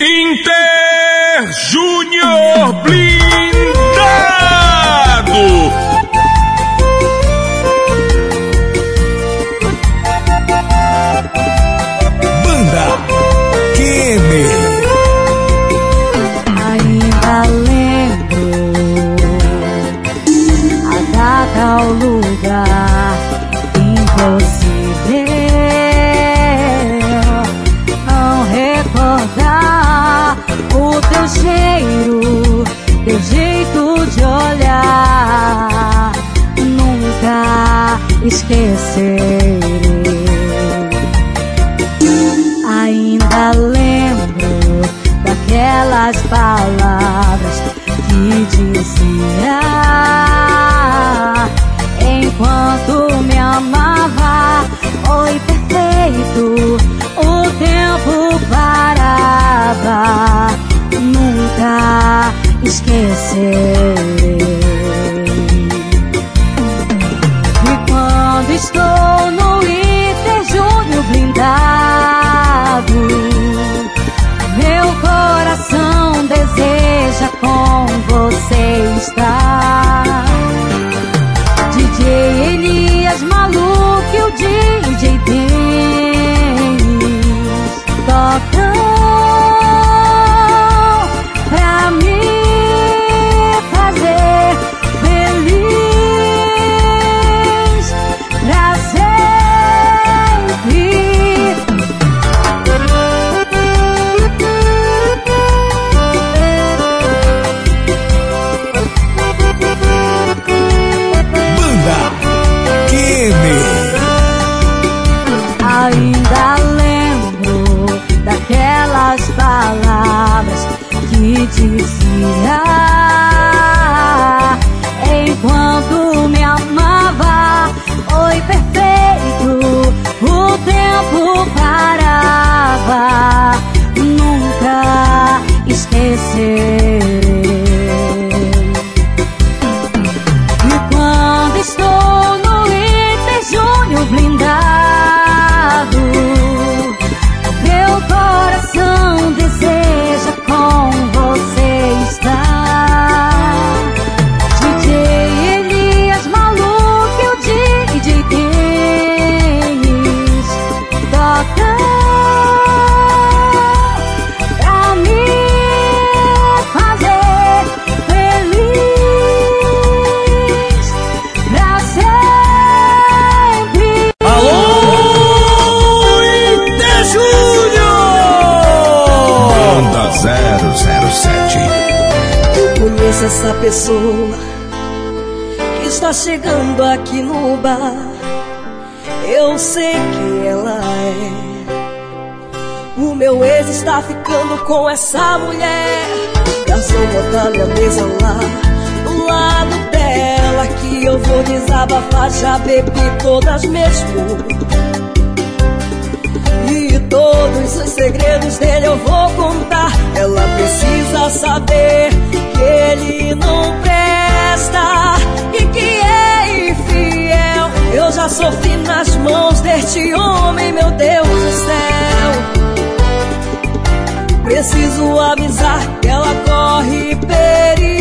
Inter Júnior Blindado aqui no bar. Eu sei que ela é. O meu ex está ficando com essa mulher. Garçom, botar minha mesa lá do lado dela. Que eu vou desabafar, já bebi todas mesmo. E todos os segredos dele eu vou contar. Ela precisa saber que ele não presta já sofri nas mãos deste homem, meu Deus do céu. Preciso avisar que ela corre perigo.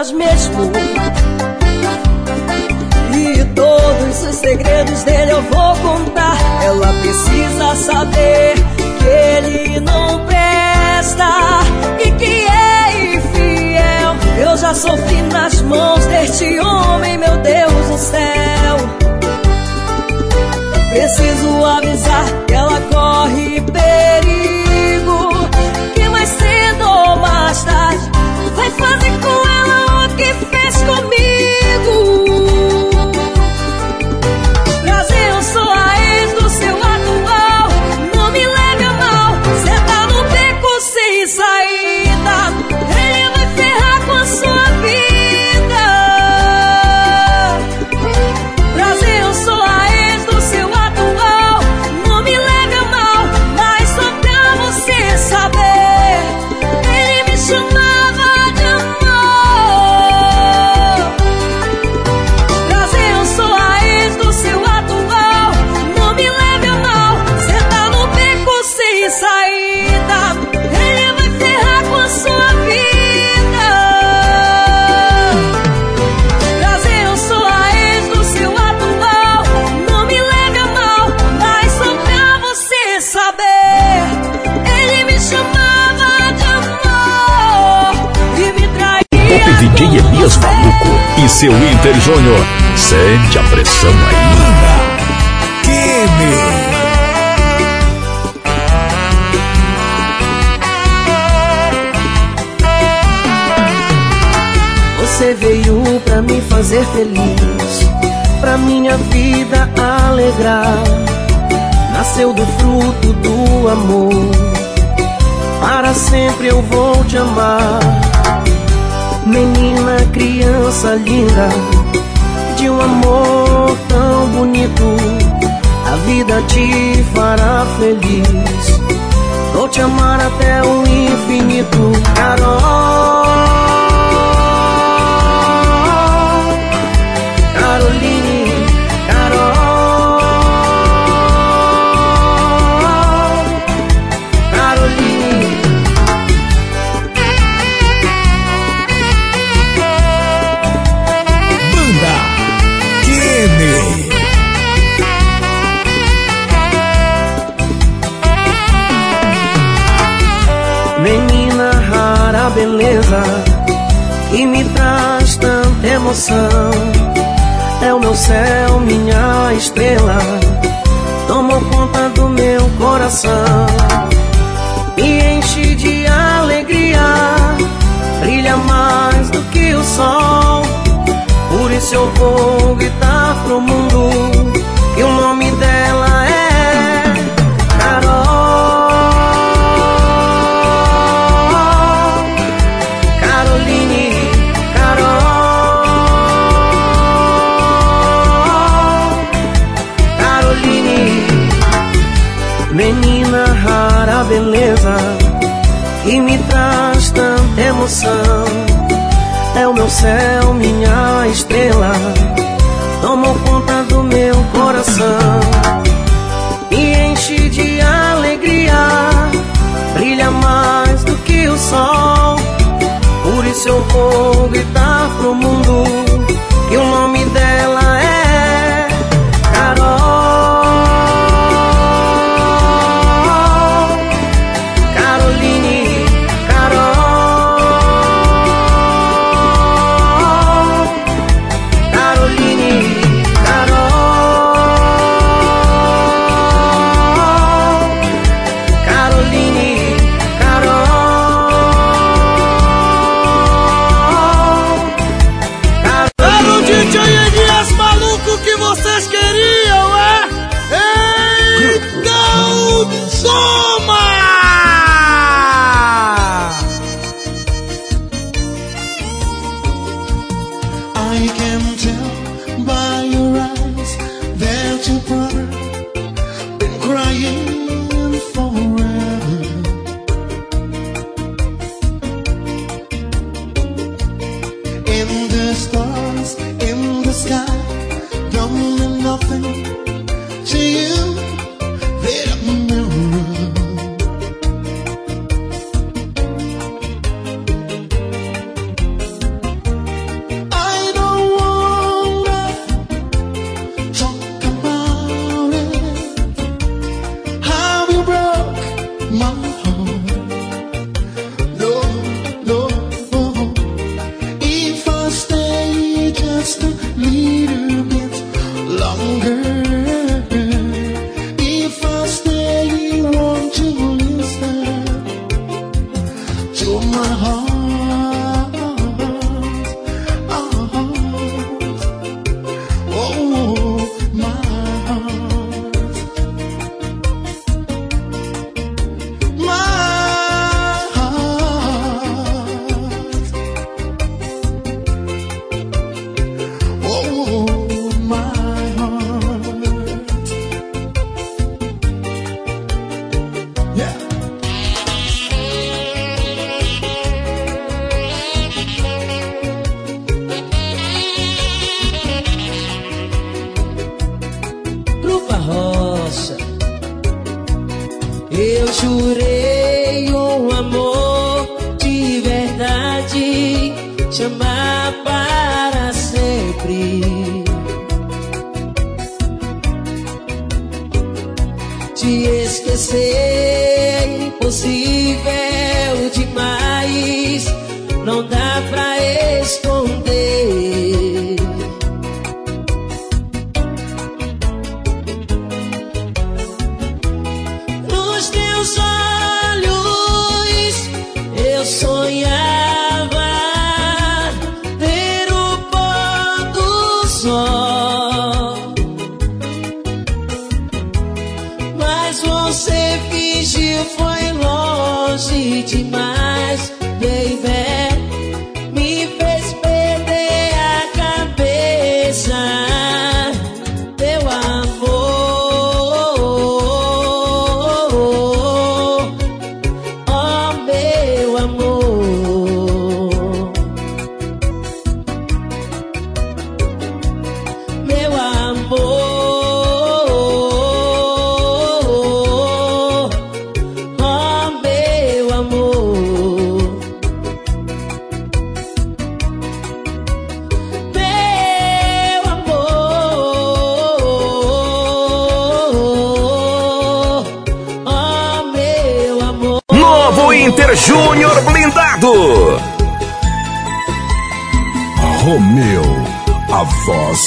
Todas mesmo. E todos os segredos dele eu vou contar. Ela precisa saber que ele não seu Inter Júnior. Sente a pressão aí. Você veio pra me fazer feliz, pra minha vida alegrar. Nasceu do fruto do amor, para sempre eu vou te amar. Menina, criança linda, de um amor tão bonito, a vida te fará feliz. Vou te amar até o infinito, Carol. Caroline, beleza que me traz tanta emoção. É o meu céu, minha estrela. Tomou conta do meu coração. Me enche de alegria. Brilha mais do que o sol. Por isso eu vou gritar pro mundo que o nome É o meu céu, minha estrela, tomou conta do meu coração. Me enche de alegria, brilha mais do que o sol. Por isso eu vou gritar pro mundo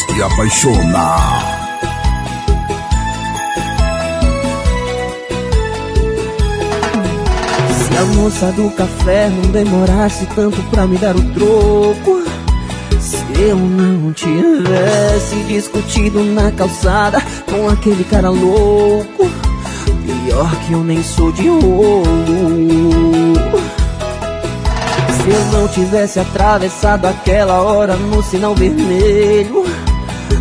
que apaixona. Se a moça do café não demorasse tanto pra me dar o troco. Se eu não tivesse discutido na calçada com aquele cara louco. Pior que eu nem sou de ouro. Se eu não tivesse atravessado aquela hora no sinal vermelho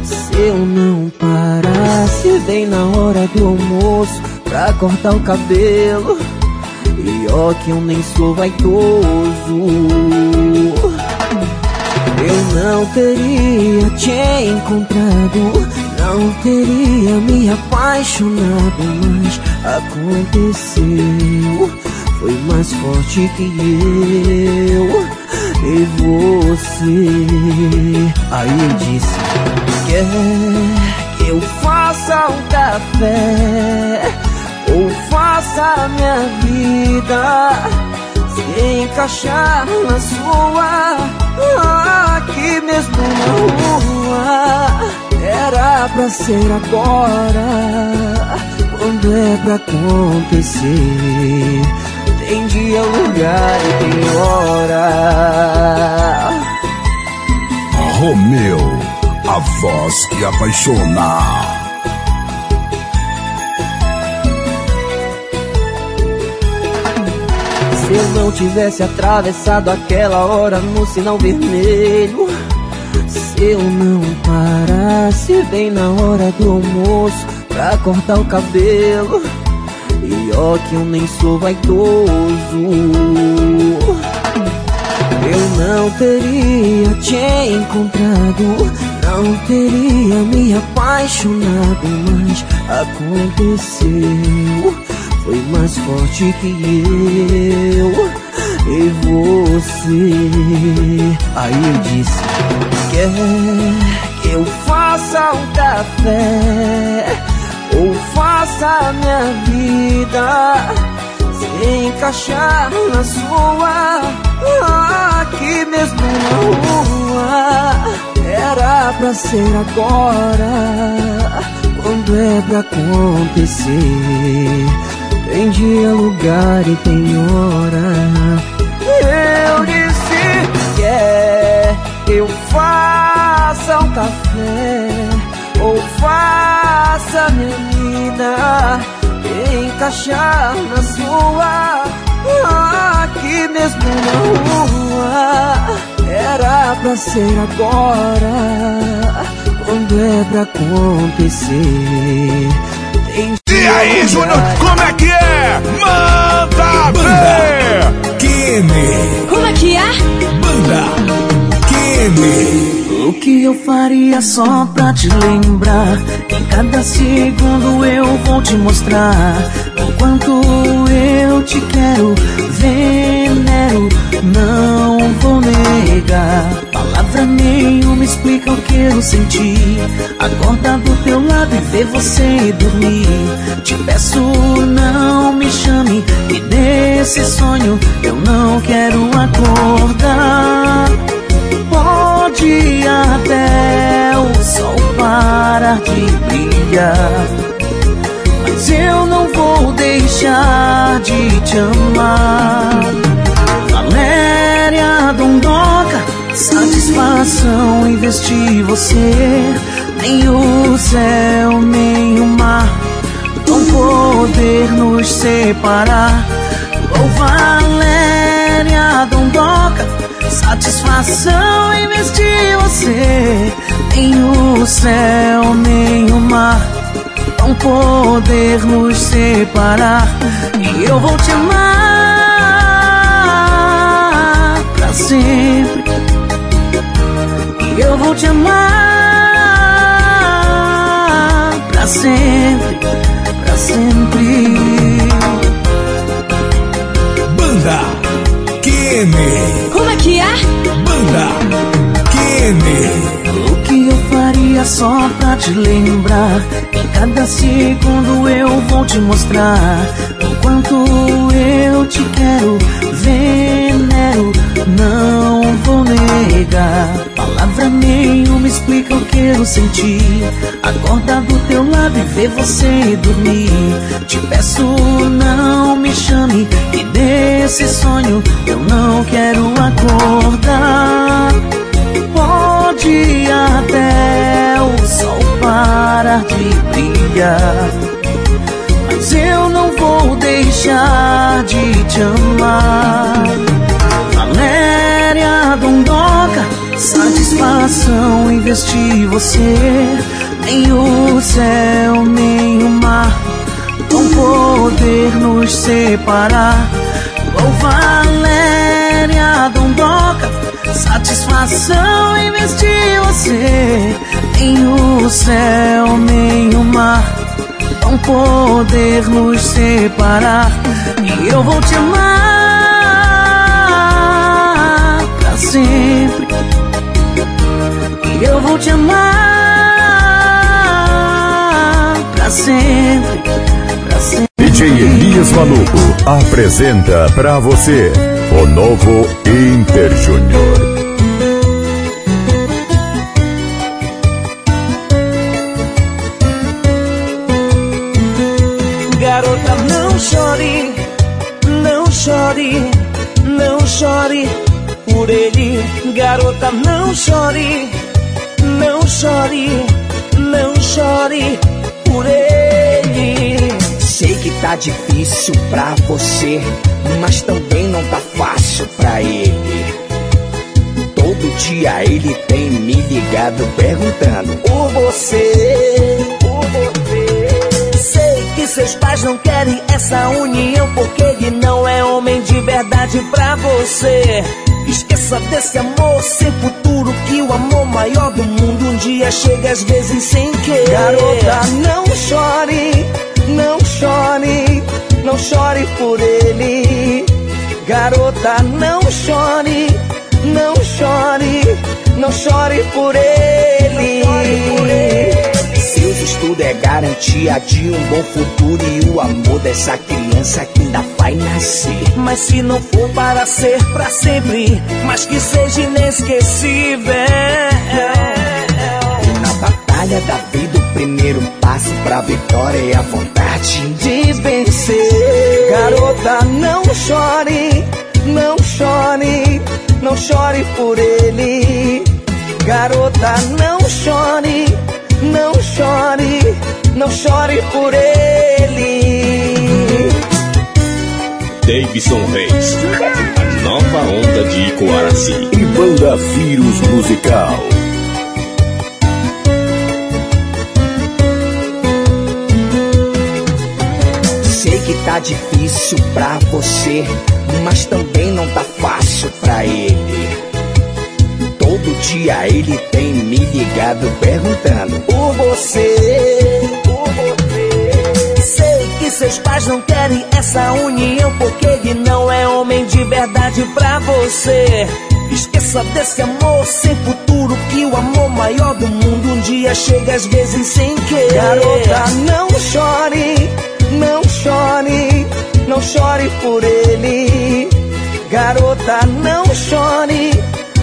Se eu não parasse bem na hora do almoço Pra cortar o cabelo E ó que eu nem sou vaidoso. Eu não teria te encontrado Não teria me apaixonado Mas aconteceu foi mais forte que eu e você. Aí eu disse: Quer que eu faça um café ou faça minha vida se encaixar na sua? Aqui mesmo na rua era pra ser agora. Quando é pra acontecer tem dia, lugar e tem hora. Romeu, a voz que apaixona. Se eu não tivesse atravessado aquela hora no sinal vermelho Se eu não parasse bem na hora do almoço Pra cortar o cabelo Pior que eu nem sou vaidoso. Eu não teria te encontrado Não teria me apaixonado Mas aconteceu. Foi mais forte que eu e você. Aí eu disse Quer que eu faça um café ou faça minha vida se encaixar na sua. Aqui mesmo na rua Era pra ser agora Quando é pra acontecer. Tem dia, lugar e tem hora. Eu disse que é Eu faça um café ou faça minha vida encaixar na sua Aqui mesmo na rua Era pra ser agora Quando é pra acontecer Tem E aí, Júnior, como é que é? Manda ver! Kine Como é que é? Manda Kine o que eu faria só pra te lembrar? Em cada segundo eu vou te mostrar o quanto eu te quero, venero, não vou negar. Palavra nenhuma explica o que eu senti. Acordar do teu lado e ver você dormir. Te peço, não me chame, e desse sonho eu não quero acordar. Pode até o sol parar de brilhar. Mas eu não vou deixar de te amar. Valéria Dondoca, satisfação em vestir você. Nem o céu, nem o mar vão poder nos separar. Oh, satisfação em vestir você. Nem o céu, nem o mar vão poder nos separar. E eu vou te amar pra sempre. E eu vou te amar pra sempre, pra sempre. Banda Kenny. Kenny. O que eu faria só pra te lembrar? Em cada segundo eu vou te mostrar o quanto eu te quero, venero, não vou negar. Palavra nenhuma explica o que eu senti. Acordar do teu lado e ver você dormir. Te peço, não me chame, que desse sonho eu não quero acordar. Pode até o sol parar de brilhar. Mas eu não vou deixar de te amar. Valéria Dondoca, satisfação em vestir você. Nem o céu, nem o mar vão poder nos separar. Oh, Valéria Dondoca, satisfação em vestir você. Nem o céu, nem o mar vão poder nos separar. E eu vou te amar pra sempre. E eu vou te amar pra sempre, Maluco apresenta pra você o novo Inter Júnior. Garota, não chore, não chore, não chore por ele. Garota, não chore, difícil pra você, mas também não tá fácil pra ele. Todo dia ele tem me ligado perguntando por você, por você. Sei que seus pais não querem essa união porque ele não é homem de verdade pra você. Esqueça desse amor sem futuro que o amor maior do mundo um dia chega às vezes sem querer. Garota, não chore, não chore, não chore por ele. Garota, não chore, não chore, não chore por ele. Seus estudos é garantia de um bom futuro e o amor dessa criança que ainda vai nascer. Mas se não for para ser pra sempre, mas que seja inesquecível. Na batalha da vida, primeiro passo pra vitória é a vontade de vencer. Garota, não chore, não chore, não chore por ele. Garota, não chore, não chore, não chore por ele. Davidson Reis, a nova onda de Icoaraci. E Banda Vírus Musical. Que tá difícil pra você, mas também não tá fácil pra ele. Todo dia ele tem me ligado perguntando por você, por você. Sei que seus pais não querem essa união porque ele não é homem de verdade pra você. Esqueça desse amor sem futuro que o amor maior do mundo um dia chega às vezes sem querer. Garota, não chore, não chore, não chore por ele. Garota, não chore,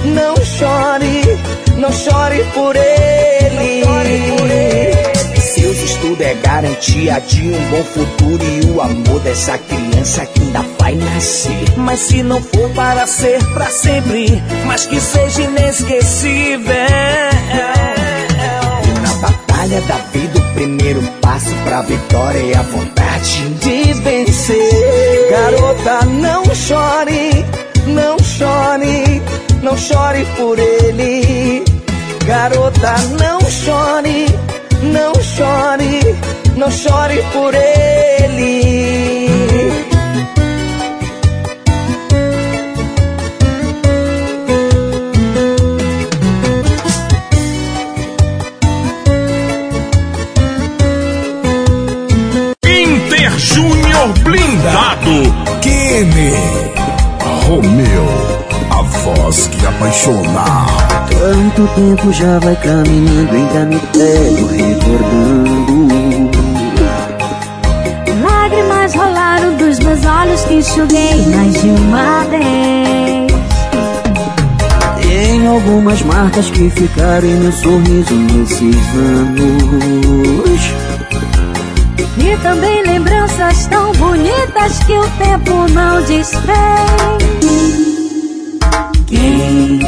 não chore, não chore por ele. Não chore por ele. Seus estudos é garantia de um bom futuro e o amor dessa criança que ainda vai nascer. Mas se não for para ser pra sempre, mas que seja inesquecível. Batalha da vida, o primeiro passo pra vitória é a vontade de vencer. Garota, não chore, não chore, não chore por ele. Garota, não chore, não chore, não chore por ele. Romeu, a voz que apaixona. Tanto tempo já vai caminhando, ainda me pego recordando. Lágrimas rolaram dos meus olhos que enxuguei mais de uma vez. Tem algumas marcas que ficaram em meu sorriso nesses anos. E também lembranças tão bonitas que o tempo não desfez. Quem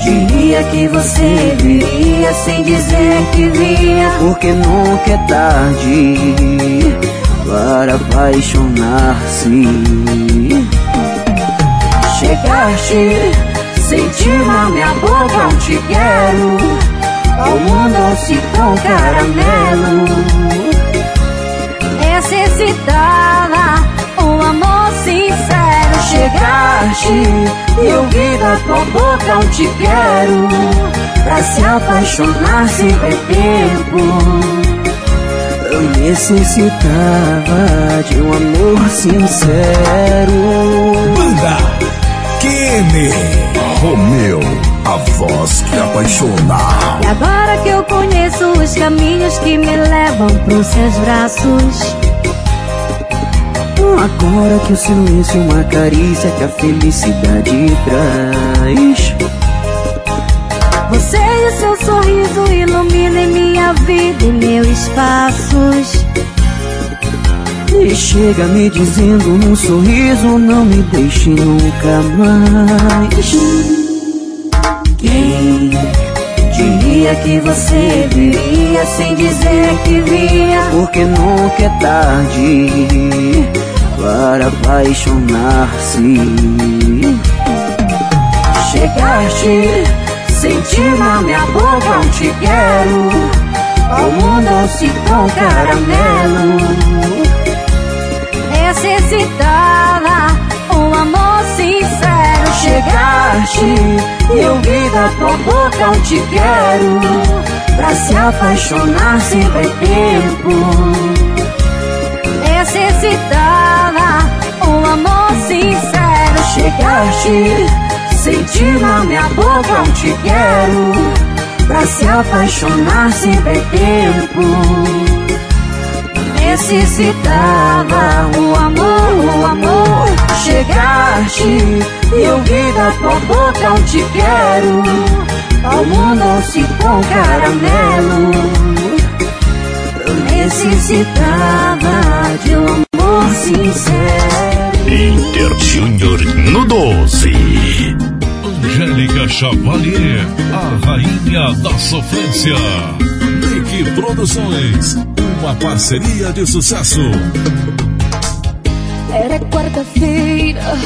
diria que você viria sem dizer que vinha? Porque nunca é tarde para apaixonar-se. Chegaste, senti na minha boca um te quero. O mundo se com caramelo. Necessitava um amor sincero. Chegaste e eu vi da tua boca um te quero Pra se apaixonar sem ter tempo Eu necessitava de um amor sincero Banda Kine. Romeu, a voz que apaixona. E agora que eu conheço os caminhos que me levam pros seus braços. Agora que o silêncio é uma carícia que a felicidade traz. Você e seu sorriso iluminam minha vida e meus passos. E chega me dizendo num sorriso Não me deixe nunca mais. Quem diria que você viria Sem dizer que vinha Porque nunca é tarde Para apaixonar-se. Chegaste, senti na minha boca um te quero. O mundo se com caramelo. Necessitava um amor sincero. Chegaste e eu vi da tua boca um te quero. Pra se apaixonar sem ter tempo Chegaste, senti na minha boca um te quero Pra se apaixonar sem ter tempo. Necessitava um amor, um amor. Chegaste e eu vi da tua boca um te quero. Ao mundo se com caramelo. Eu necessitava de um amor sincero Júnior no 12. Angélica Chavalier, a rainha da sofrência. Nick Produções, uma parceria de sucesso. Era quarta-feira,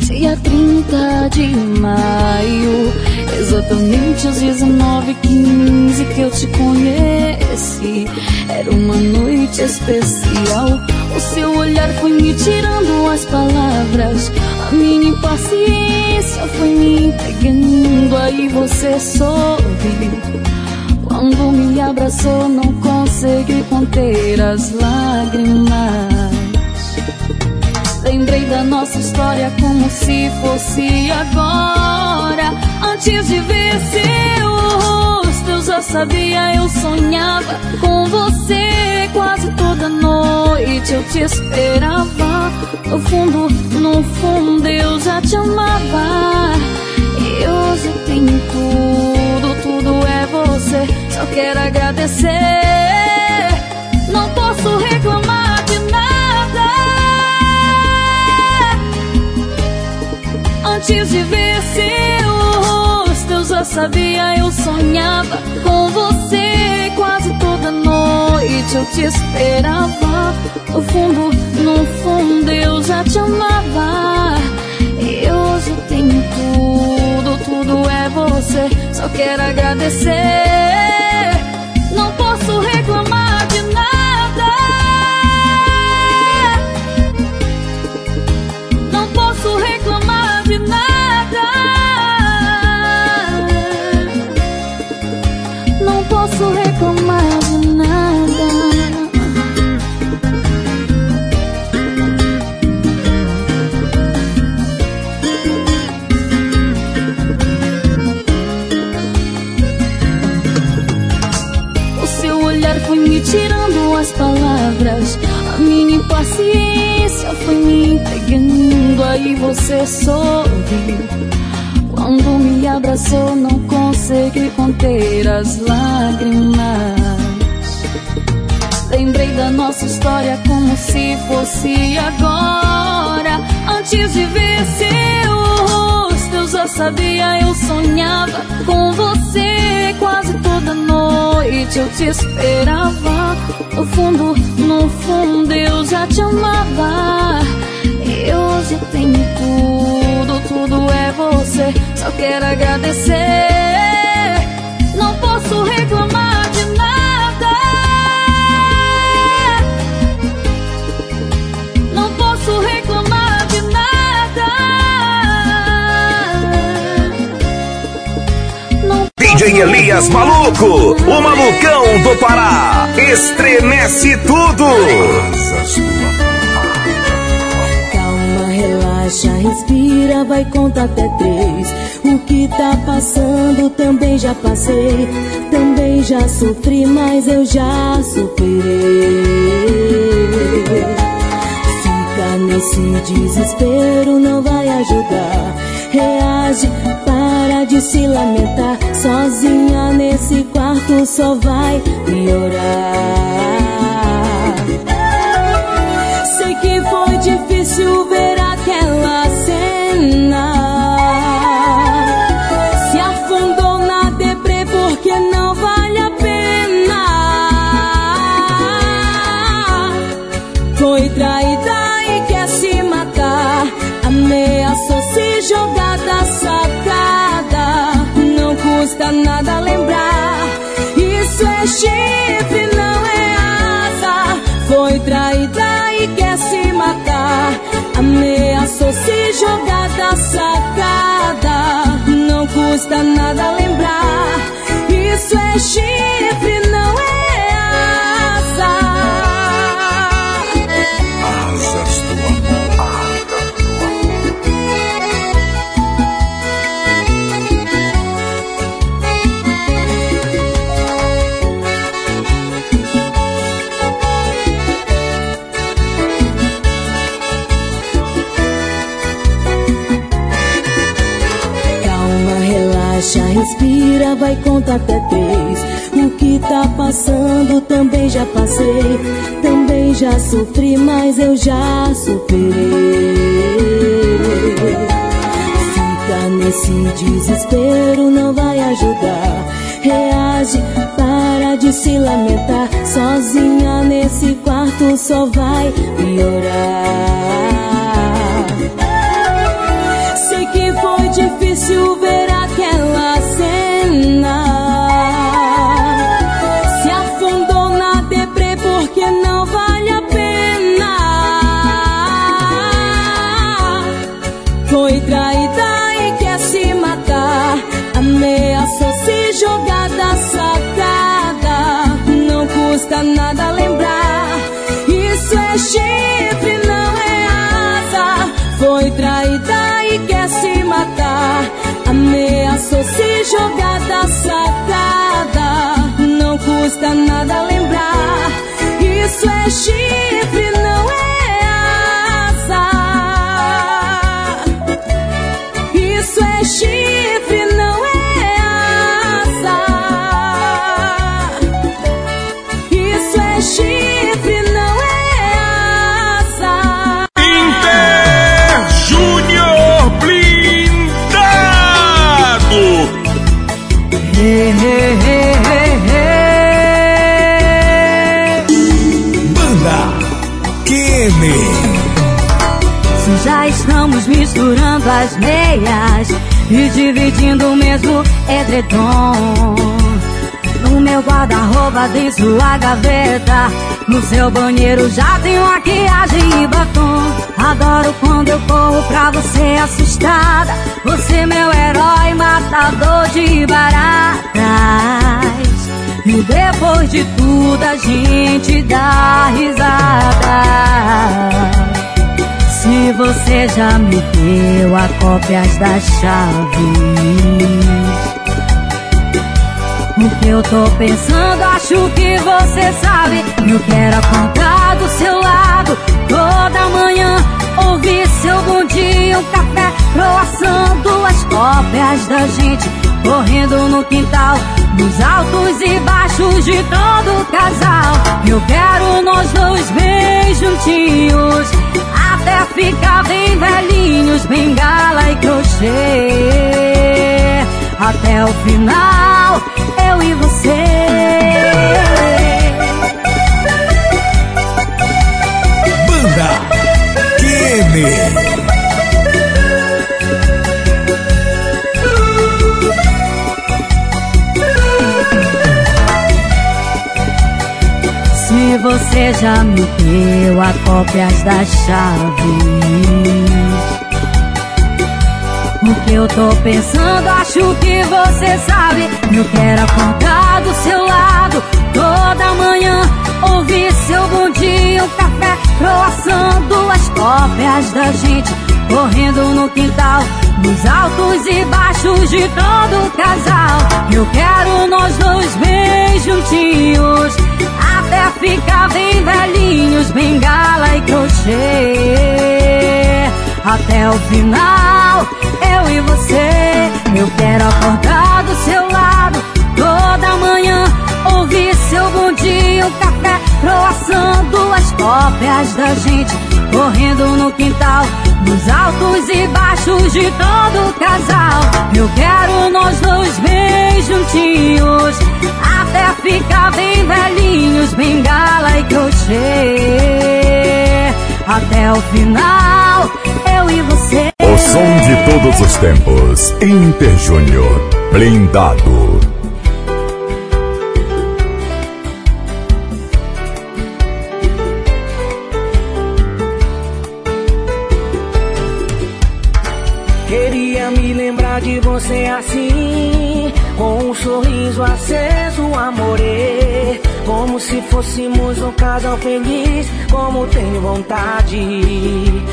dia 30 de maio. Exatamente às 19h15 que eu te conheci. Era uma noite especial. O seu olhar foi me tirando as palavras. A minha impaciência foi me entregando. Aí você sorriu. Quando me abraçou, não consegui conter as lágrimas. Lembrei da nossa história como se fosse agora. Antes de ver seu rosto, eu já sabia, eu sonhava com você quase toda noite. Eu te esperava. No fundo, no fundo, eu já te amava. E hoje eu tenho tudo, tudo é você. Só quero agradecer. Não posso reclamar Antes de ver seu rosto, eu já sabia, eu sonhava com você quase toda noite. Eu te esperava. No fundo, no fundo, eu já te amava. E hoje eu tenho tudo, tudo é você. Só quero agradecer. Foi me entregando. Aí você sorriu. Quando me abraçou, não consegui conter as lágrimas. Lembrei da nossa história como se fosse agora. Antes de ver seu rosto, eu já sabia, eu sonhava com você quase noite. Eu te esperava. No fundo, no fundo, eu já te amava. E hoje tenho tudo, tudo é você. Só quero agradecer. Não posso reclamar DJ Elias Maluco, o malucão do Pará, estremece tudo. Calma, relaxa, respira, vai contar até três. O que tá passando também já passei. Também já sofri, mas eu já superei. Fica nesse desespero, não vai ajudar. Reage, para de se lamentar. Sozinha nesse quarto só vai piorar. Sei que foi difícil ver Ameaçou se jogar da sacada. Não custa nada lembrar. Isso é chifre, não é asa. Foi traída e quer se matar. Ameaçou se jogar da sacada. Não custa nada lembrar. Isso é chifre, vai contar até três. O que tá passando também já passei. Também já sofri, mas eu já superei. Fica nesse desespero, não vai ajudar. Reage, para de se lamentar. Sozinha nesse quarto só vai piorar. é chifre, não é asa. Foi traída e quer se matar. Ameaçou se jogar da sacada. Não custa nada lembrar. Isso é chifre. Estamos misturando as meias e dividindo o mesmo edredom. No meu guarda-roupa tem sua gaveta. No seu banheiro já tem maquiagem e batom. Adoro quando eu corro pra você assustada. Você meu herói, matador de baratas. E depois de tudo a gente dá risada. Se você já me deu a cópias das chaves. O que eu tô pensando, acho que você sabe. Eu quero apontar do seu lado toda manhã. Ouvir seu bom dia, um café, croação, duas cópias da gente. Correndo no quintal, nos altos e baixos de todo casal. Eu quero nós dois bem juntinhos. Até ficar bem velhinhos, bengala e crochê. Até o final, eu e você. Banda Kene. Você já me deu a cópias das chaves. O que eu tô pensando, acho que você sabe. Eu quero apontar do seu lado toda manhã. Ouvir seu bom dia, um café, croação, duas cópias da gente. Correndo no quintal, nos altos e baixos de todo casal. Eu quero nós dois bem juntinhos. Até ficar bem velhinhos, bengala e crochê. Até o final, eu e você. Eu quero acordar do seu lado toda manhã. Ouvir seu bom dia, um café, croação, duas cópias da gente. Correndo no quintal, nos altos e baixos de todo casal. Eu quero nós dois bem juntinhos. Até ficar bem velhinhos, bengala e crochê. Até o final, eu e você. O som de todos os tempos. Inter Júnior. Blindado. Queria me lembrar de você assim, aceso, amore. Como se fôssemos um casal feliz, como tenho vontade.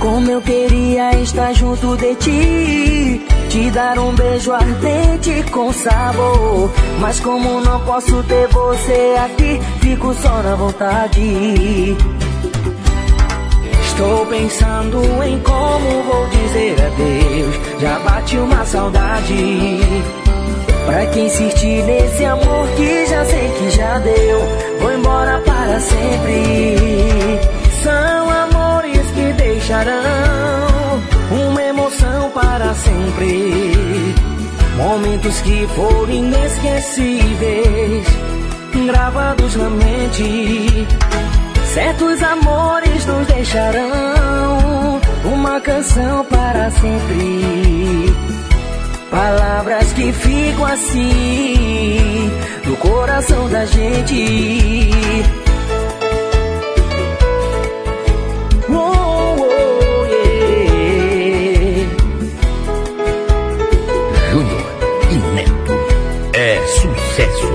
Como eu queria estar junto de ti, te dar um beijo ardente com sabor. Mas como não posso ter você aqui, fico só na vontade. Estou pensando em como vou dizer adeus. Já bate uma saudade. Pra que insistir nesse amor que já sei que já deu? Vou embora para sempre. São amores que deixarão uma emoção para sempre. Momentos que foram inesquecíveis, gravados na mente. Certos amores nos deixarão uma canção para sempre. Palavras que ficam assim no coração da gente. Oh, oh, yeah. Júnior e Neto é sucesso.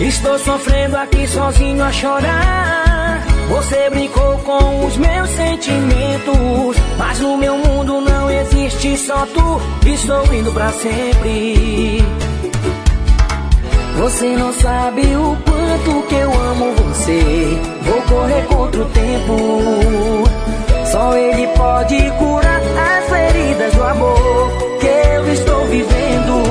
Estou sofrendo aqui sozinho a chorar. Você brincou com os meus sentimentos. Mas no meu mundo não existe só tu. Estou indo pra sempre. Você não sabe o quanto que eu amo você. Vou correr contra o tempo. Só ele pode curar as feridas do amor que eu estou vivendo.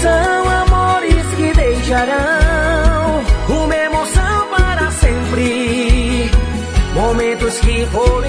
São amores que deixarão uma emoção para sempre. Momentos que foram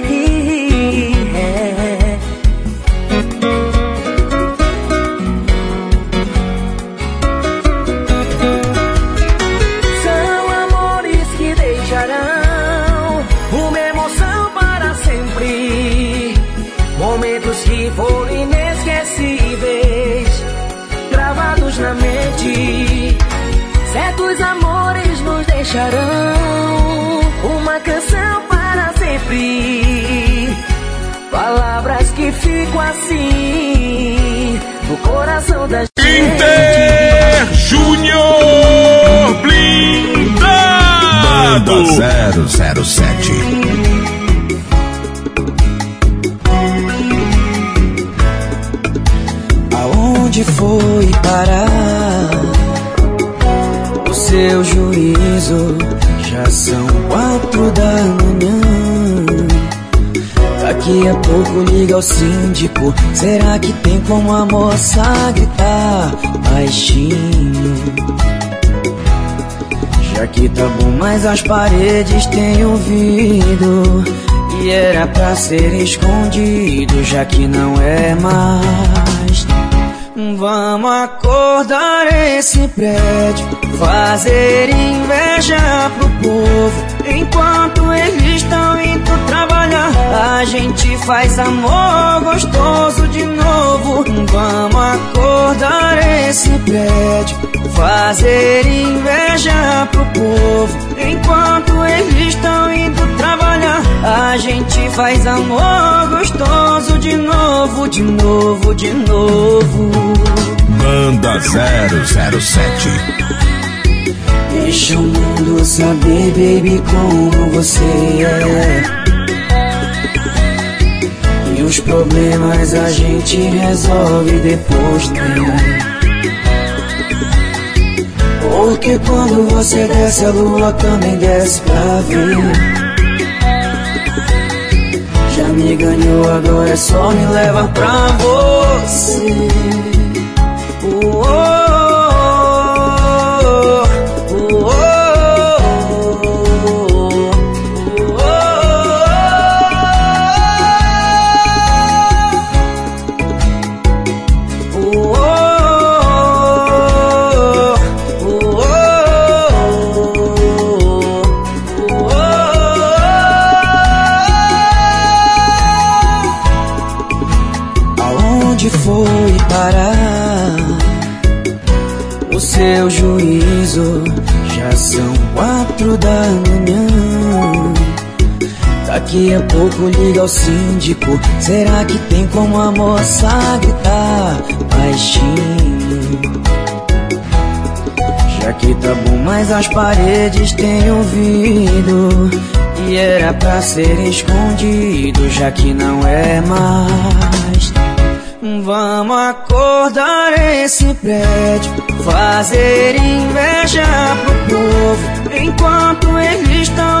Ficam assim no coração da gente. Inter Júnior Blindado. Banda 007. Aonde foi parar o seu juízo? Já são quatro da manhã. Daqui a pouco liga o síndico. Será que tem como a moça gritar baixinho? Já que tá bom, mas as paredes têm ouvido. E era pra ser escondido, já que não é mais. Vamos acordar esse prédio, fazer inveja pro povo. Enquanto a gente faz amor gostoso de novo. Vamos acordar esse prédio, fazer inveja pro povo. Enquanto eles estão indo trabalhar, a gente faz amor gostoso de novo, de novo, de novo. Banda 007. Deixa o mundo saber, baby, como você é. Problemas a gente resolve depois? Porque quando você desce, a lua também desce pra ver. Já me ganhou, agora é só me levar pra você. Daqui a pouco liga o síndico. Será que tem como a moça gritar baixinho? Já que tá bom, mas as paredes têm ouvido. E era pra ser escondido, já que não é mais. Vamos acordar esse prédio, fazer inveja pro povo. Enquanto eles estão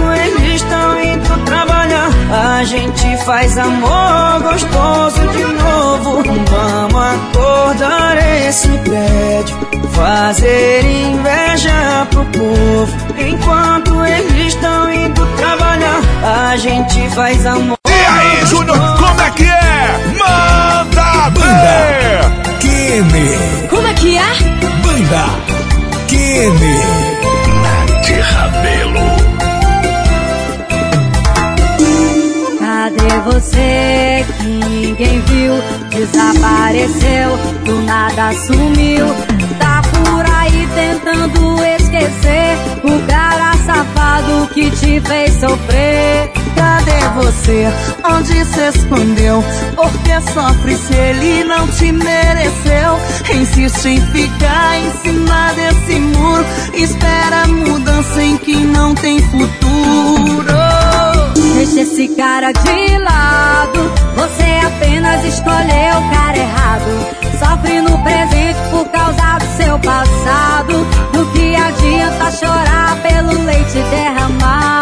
estão indo trabalhar, a gente faz amor gostoso de novo. Vamos acordar esse prédio, fazer inveja pro povo. Enquanto eles estão indo trabalhar, a gente faz amor. E aí, Júnior, como é que é? Manda! Kene. Como é que é? Banda Kene. Ninguém viu? Desapareceu, do nada sumiu. Tá por aí tentando esquecer o cara safado que te fez sofrer. Cadê você? Onde se escondeu? Por que sofre se ele não te mereceu? Insiste em ficar em cima desse muro. Espera mudança em quem não tem futuro. Deixa esse cara de lado. Você apenas escolheu o cara errado. Sofre no presente por causa do seu passado. Do que adianta chorar pelo leite derramado?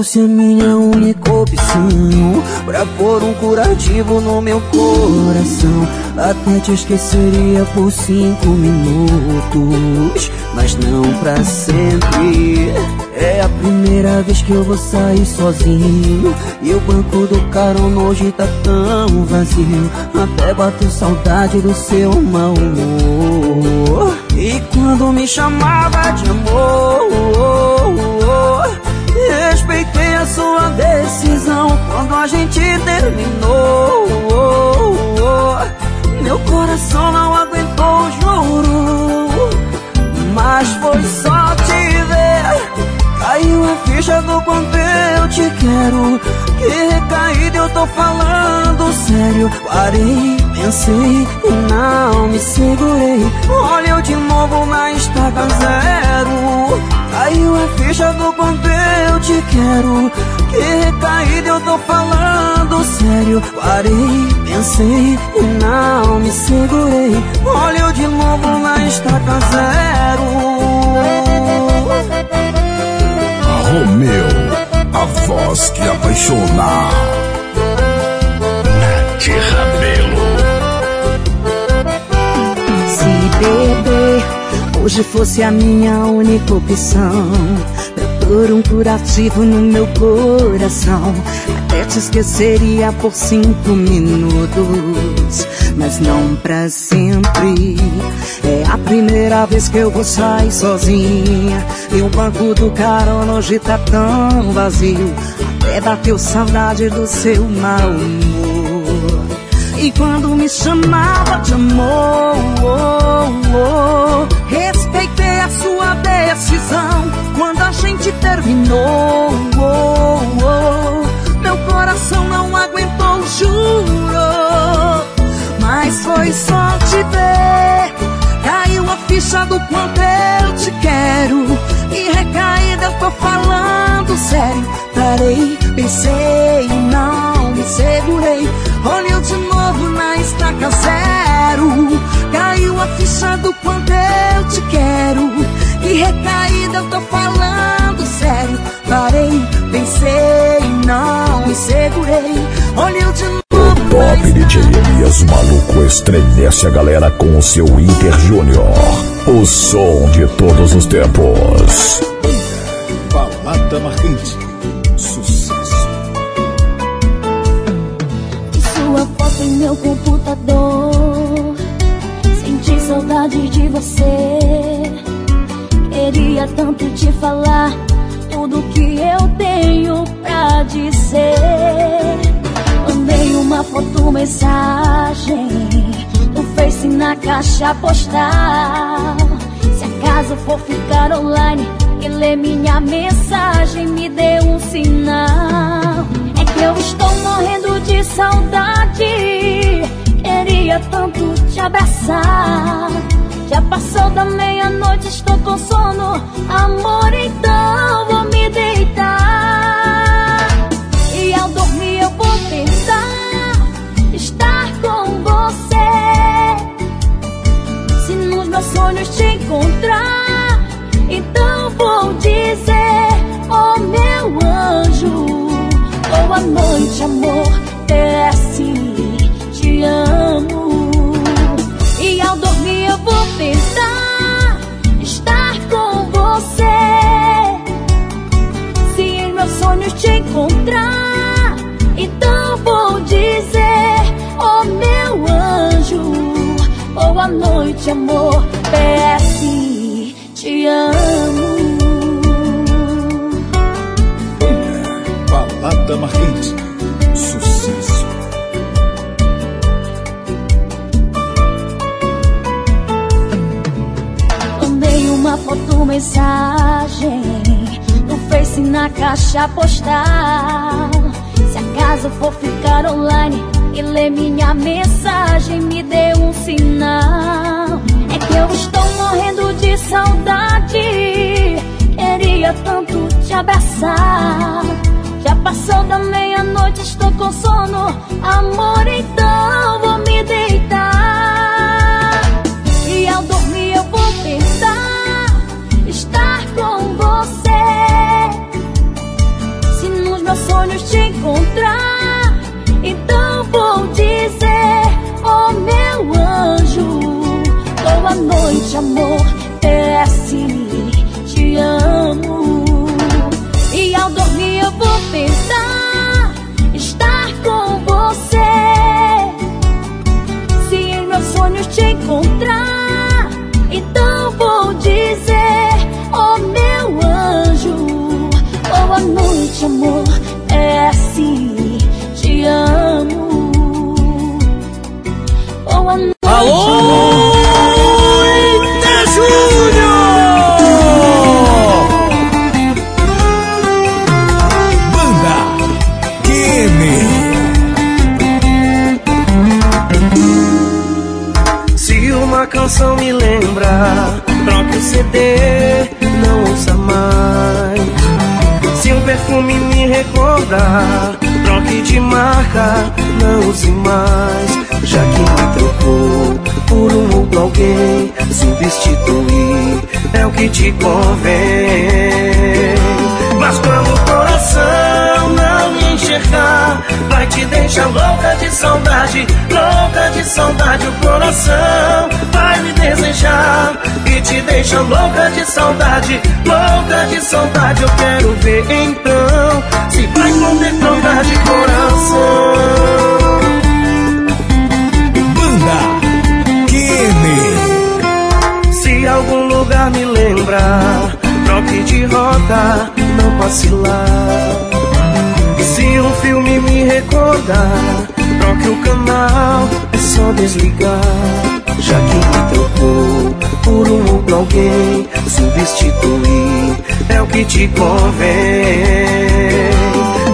Fosse a minha única opção Pra pôr um curativo no meu coração. Até te esqueceria por cinco minutos Mas não pra sempre. É a primeira vez que eu vou sair sozinho E o banco do carona hoje tá tão vazio. Até bateu saudade do seu mau humor. E quando me chamava de amor Respeitei a sua decisão quando a gente terminou. Meu coração não aguentou, juro. Mas foi só te ver. Caiu a ficha do quanto eu te quero. Que recaída eu tô falando sério. Parei, pensei e não me segurei. Olha eu de novo na estaca zero. Caiu a ficha do quanto eu te quero. Que recaída eu tô falando sério. Parei, pensei e não me segurei. Olha eu de novo na estaca zero. Romeu, a voz que apaixona. Nath Rabelo. Hoje fosse a minha única opção. Por um curativo no meu coração. Até te esqueceria por cinco minutos, mas não pra sempre. É a primeira vez que eu vou sair sozinha. E o banco do carona hoje tá tão vazio. Até bateu saudade do seu mau humor. E quando me chamava de amor, oh, oh, respeitei a sua decisão. Quando a gente terminou, oh, meu coração não aguentou, juro. Mas foi só te ver, caiu a ficha do quanto eu te quero. E recaída, eu tô falando sério. Parei, pensei, não segurei. Olhou de novo na estaca zero. Caiu a ficha do quanto eu te quero. E recaída, eu tô falando sério. Parei, pensei, não me segurei. Olhou de novo. Top DJ Elias Maluco estremece a galera com o seu Inter Júnior. O som de todos os tempos. Balada marcante. Sucesso. Meu computador. Senti saudade de você. Queria tanto te falar tudo que eu tenho pra dizer. Mandei uma foto, mensagem no Face na caixa postal. Se acaso for ficar online e ler minha mensagem, me dê um sinal. Eu estou morrendo de saudade. Queria tanto te abraçar. Já passou da meia-noite, estou com sono. Amor, então vou me deitar. E ao dormir eu vou pensar estar com você. Se nos meus sonhos te encontrar, então vou dizer: Oh meu anjo, boa noite, amor. Desce, te amo. E ao dormir eu vou pensar estar com você. Se em meus sonhos te encontrar, então vou dizer: Oh meu anjo, boa noite, amor. Desce, te amo. Marcante. Sucesso. Mandei uma foto, mensagem no Face na caixa postal. Se acaso for ficar online e ler minha mensagem, me dê um sinal. É que eu estou morrendo de saudade. Queria tanto te abraçar. Passou da meia-noite, estou com sono. Amor, então vou me deitar. E ao dormir eu vou pensar estar com você. Se nos meus sonhos te encontrar, então vou dizer: Oh meu anjo, boa noite, amor. Desce, te amo. Encontrar, então vou dizer: Oh meu anjo, boa noite, amor. Troque de marca, não use mais. Já que me trocou por um outro alguém, substituir é o que te convém. Mas quando o coração não me enxergar, vai te deixar louca de saudade, louca de saudade. O coração vai me desejar e e te deixa louca de saudade, louca de saudade. Eu quero ver então se vai poder trocar de coração. Banda Kene. Se algum lugar me lembrar, troque de rota, não vacilar. Se um filme me recordar, troque o canal, é só desligar. Já que me trocou por um outro alguém, substituir é o que te convém.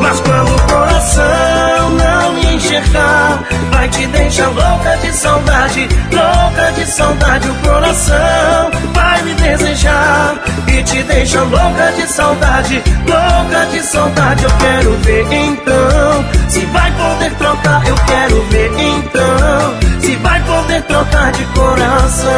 Mas quando o coração não me enxergar, vai te deixar louca de saudade, louca de saudade. O coração vai me desejar e te deixa louca de saudade, louca de saudade. Eu quero ver então se vai poder trocar. Eu quero ver então vai poder trocar de coração.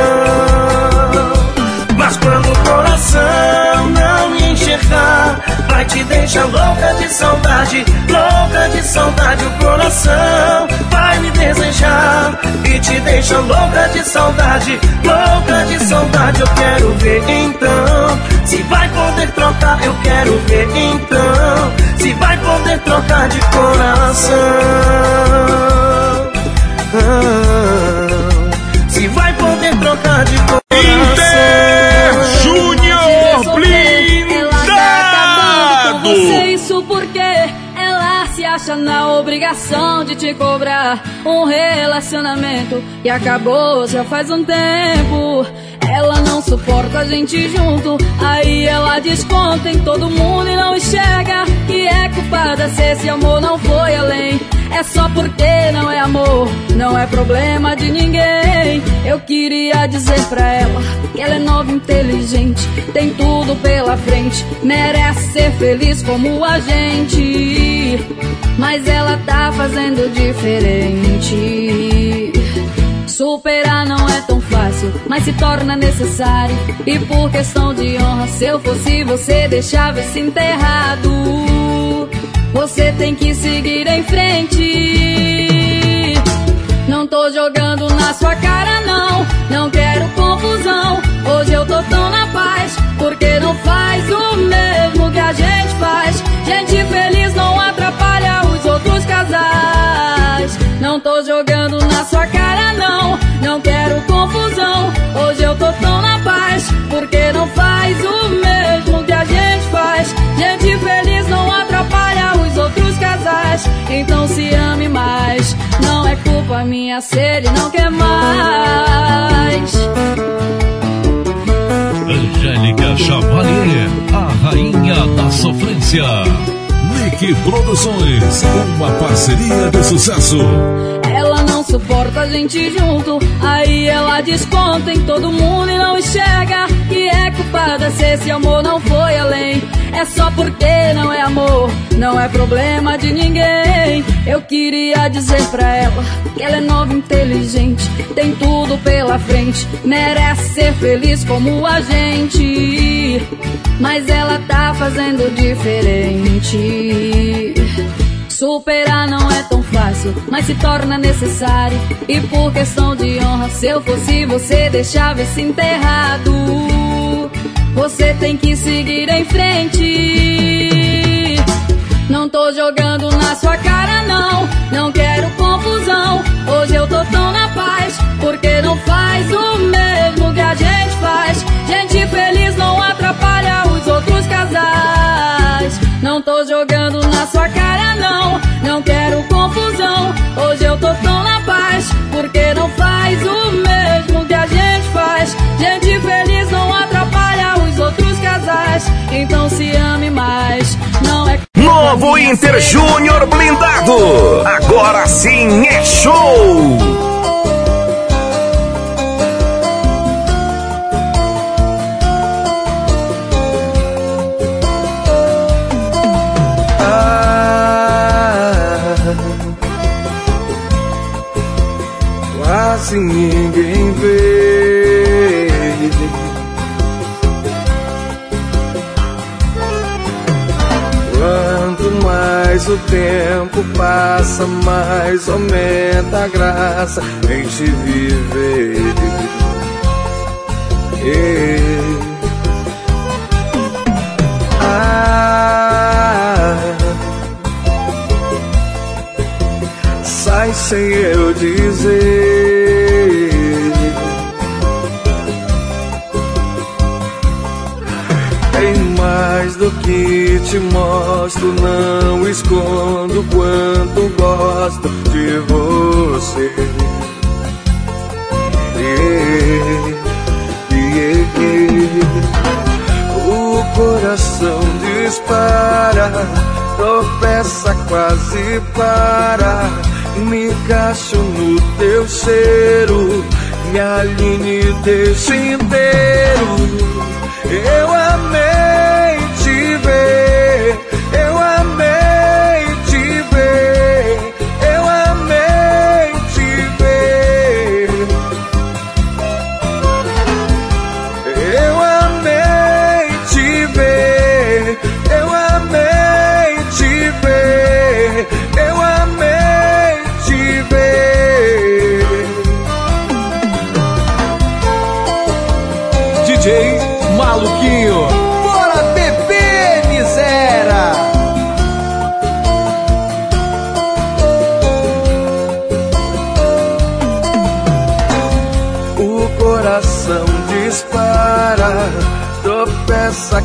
Mas quando o coração não me enxergar, vai te deixar louca de saudade, louca de saudade. O coração vai me desejar e te deixa louca de saudade, louca de saudade. Eu quero ver então se vai poder trocar. Eu quero ver então se vai poder trocar de coração. Ah, se vai poder trocar de coração. Júnior Blindado! Você isso porque ela se acha na obrigação de te cobrar um relacionamento que acabou já faz um tempo. Não suporta a gente junto, aí ela desconta em todo mundo e não enxerga que é culpada se esse amor não foi além. É só porque não é amor, não é problema de ninguém. Eu queria dizer pra ela que ela é nova, inteligente, tem tudo pela frente, merece ser feliz como a gente. Mas ela tá fazendo diferente. Superar não é tão fácil, mas se torna necessário. E por questão de honra, se eu fosse você, deixava esse enterrado. Você tem que seguir em frente. Não tô jogando na sua cara, não. Não quero confusão. Hoje eu tô tão na paz. Porque não faz o mesmo que a gente faz. Gente feliz não atrapalha os outros casais. Não tô jogando sua cara, não. Não quero confusão. Hoje eu tô tão na paz. Porque não faz o mesmo que a gente faz. Gente feliz não atrapalha os outros casais. Então se ame mais. Não é culpa minha se ele não quer mais. Angélica Chavalier, a rainha da sofrência. Nick Produções, uma parceria de sucesso. Suporta a gente junto, aí ela desconta em todo mundo e não enxerga que é culpada se esse amor não foi além. É só porque não é amor, não é problema de ninguém. Eu queria dizer pra ela que ela é nova, inteligente, tem tudo pela frente, merece ser feliz como a gente. Mas ela tá fazendo diferente. Superar não é tão fácil, mas se torna necessário. E por questão de honra, se eu fosse você, deixava esse enterrado. Você tem que seguir em frente. Não tô jogando na sua cara, não. Não quero confusão. Hoje eu tô tão na paz, porque não faz o mesmo que a gente faz. Gente feliz não atrapalha os outros casais. Não tô jogando sua cara, não. Não quero confusão. Hoje eu tô tão na paz, porque não faz o mesmo que a gente faz. Gente feliz não atrapalha os outros casais. Então se ame mais. Não é Novo Inter Júnior blindado. Agora sim é show. Quase ninguém vê. Quanto mais o tempo passa, mais aumenta a graça em te viver. Te mostro, não escondo quanto gosto de você. Yeah, yeah. O coração dispara, tropeça quase para. Me encaixo no teu cheiro, me alinhe e inteiro. Eu amei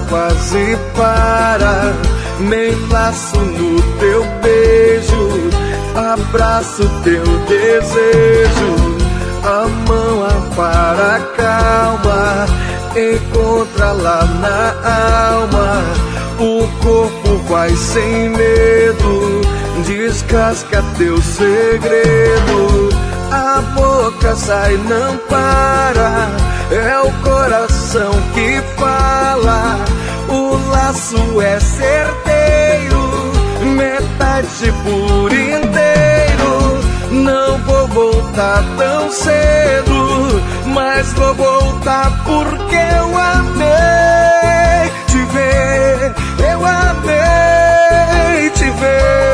quase para. Me enlaço no teu beijo, abraço teu desejo. A mão apara a calma, encontra lá na alma. O corpo vai sem medo, descasca teu segredo. A boca sai, não para. É o coração que fala. O laço é certeiro, metade por inteiro. Não vou voltar tão cedo, mas vou voltar porque eu amei te ver. Eu amei te ver.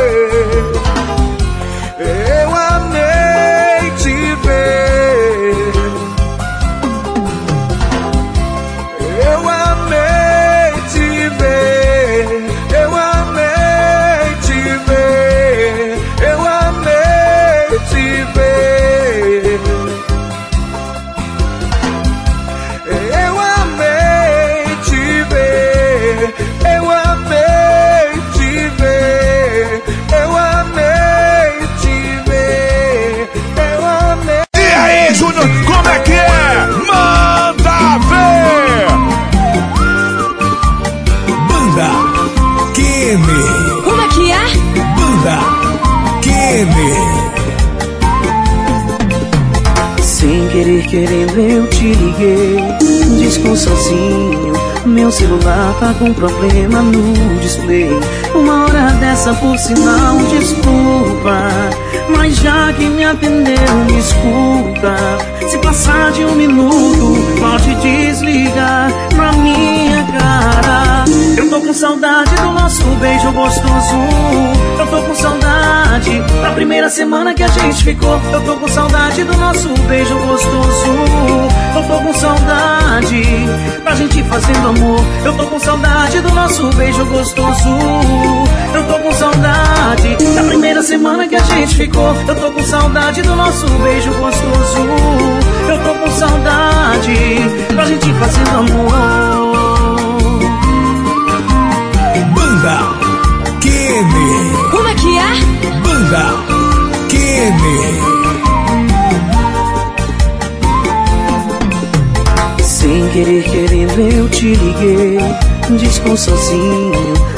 Liguei. Disco sozinho, meu celular tá com problema no display. Uma hora dessa, por sinal, desculpa. Mas já que me atendeu, me escuta. Se passar de um minuto, pode desligar na minha cara. Eu tô com saudade do nosso beijo gostoso. Eu tô com saudade da primeira semana que a gente ficou. Eu tô com saudade do nosso beijo gostoso. Eu tô com saudade da gente fazendo amor. Eu tô com saudade do nosso beijo gostoso. Eu tô com saudade da primeira semana que a gente ficou. Eu tô com saudade do nosso beijo gostoso. Eu tô com saudade da gente fazendo amor. Banda Kene. Como é que é? Banda Kene. Sem querer, querendo, eu te liguei. Disco sozinho,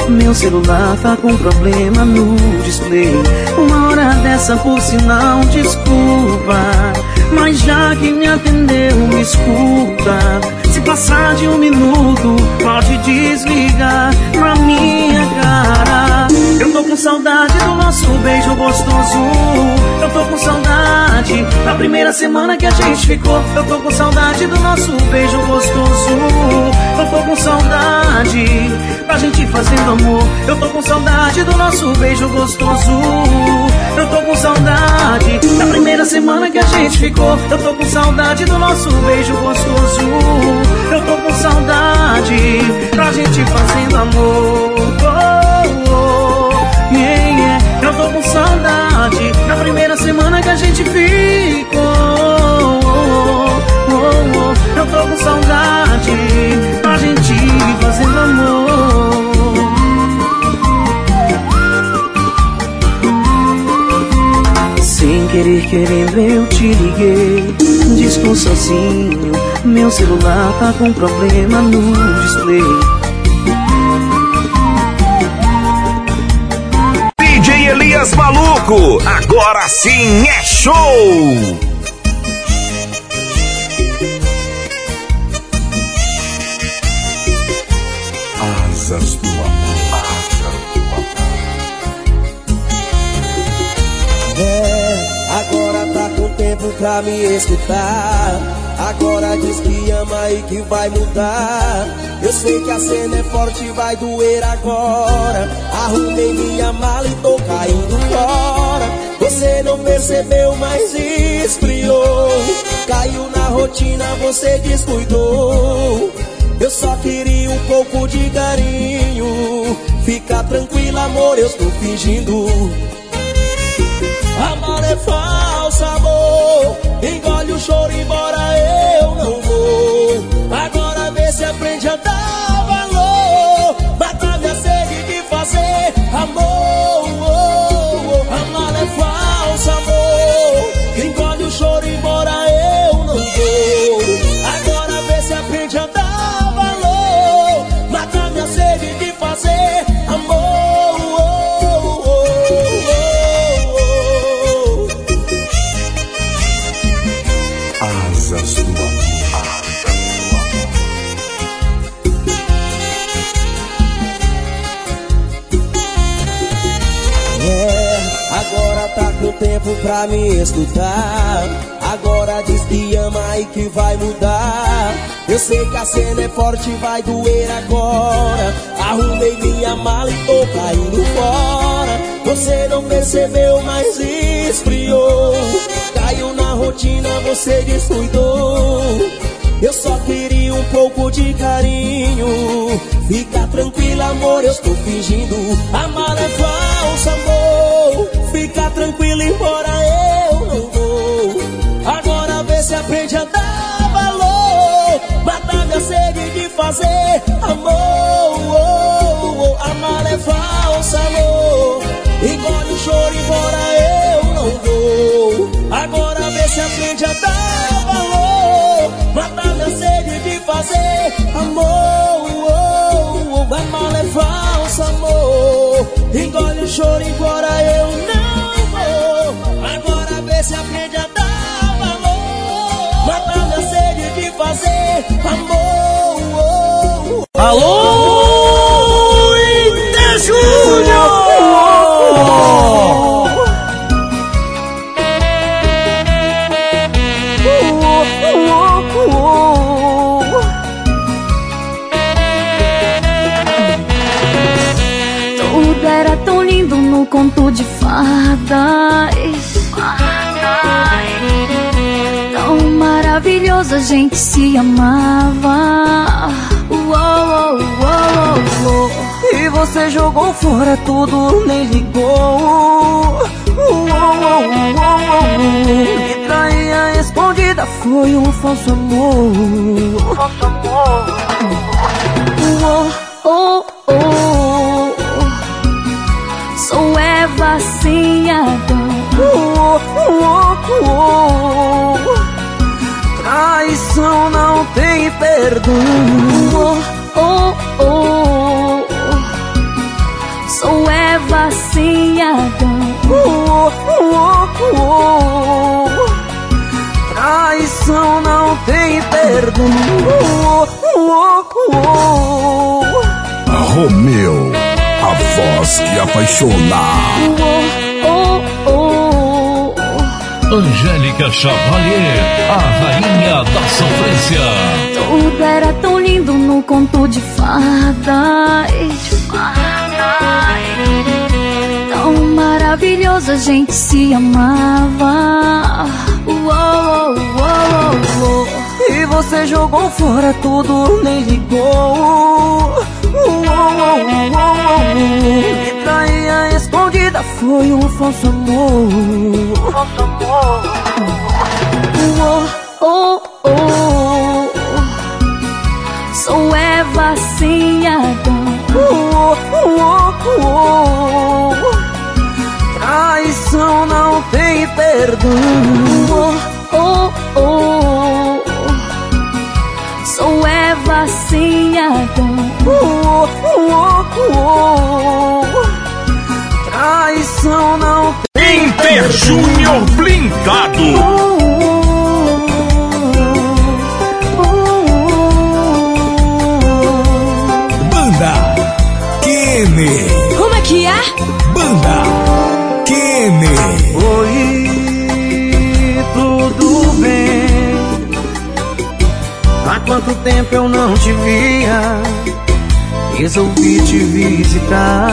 meu celular tá com problema no display. Uma hora dessa, por sinal, desculpa. Mas já que me atendeu, me escuta. Se passar de um minuto, pode desligar na minha cara. Eu tô com saudade do nosso beijo gostoso. Eu tô com saudade da primeira semana que a gente ficou. Eu tô com saudade do nosso beijo gostoso. Eu tô com saudade da gente fazendo amor. Eu tô com saudade do nosso beijo gostoso. Eu tô com saudade da primeira semana que a gente ficou. Eu tô com saudade do nosso beijo gostoso. Eu tô com saudade da gente fazendo amor. Saudade da primeira semana que a gente ficou. Oh, oh, eu tô com saudade da gente fazendo amor. Sem querer, querendo, eu te liguei. Disco sozinho, meu celular tá com problema no display. Maluco, agora sim é show! Asas do É, agora tá com tempo pra me escutar. Agora diz que ama e que vai mudar. Eu sei que a cena é forte, vai doer agora. Arrumei minha mala e tô caindo fora. Você não percebeu, mas esfriou. Caiu na rotina, você descuidou. Eu só queria um pouco de carinho. Fica tranquila, amor, eu estou fingindo. Amor é falso, amor. Engole o choro, embora eu a dar valor. Mata minha sede de fazer amor. Amor é falso, amor. Engole o choro, embora eu não vou. Agora vê se aprende a dar valor. Mata minha sede de fazer amor. Asas do amor. Tempo pra me escutar. Agora diz que ama e que vai mudar. Eu sei que a cena é forte, vai doer agora. Arrumei minha mala e tô caindo fora. Você não percebeu, mas esfriou. Caiu na rotina, você descuidou. Eu só queria um pouco de carinho. Fica tranquila, amor, eu estou fingindo. Amar é falso, amor. Fica tranquila, embora eu não vou. Agora vê se aprende a dar valor. Matar minha sede de fazer amor. Amar é falso, amor. Engole o choro, embora eu não vou. Agora vê se aprende a dar valor. Matar minha sede de fazer amor. Amar é falso, amor. Engole o choro, embora eu não. Se aprende a dar valor. Minha sede de fazer amor. Alô, Inter Júnior! Tudo era tão lindo no conto de fadas. A gente se amava. Uou, uou, uou. E você jogou fora tudo, nem ligou. Me traía escondida, foi um falso amor. Falso amor. Oh, oh. Sou Eva sem Adão. Traição não tem perdão. Oh, oh, oh. Sou Eva sem Adão. Uou, uou, uou. Traição não tem perdão. Uou, uou, uou. Romeu, a voz que apaixona. Oh, oh, oh. Angélica Chavalier, a rainha da sofrência. Tudo era tão lindo no conto de fadas. Tão maravilhoso, a gente se amava. Uou, uou, uou, E você jogou fora tudo, nem ligou. Traía escondida, foi um falso amor. Falso amor. oh, oh. Sou Eva sem Adão. Oh, oh, oh. Traição não tem perdão. Tempo eu não te via? Resolvi te visitar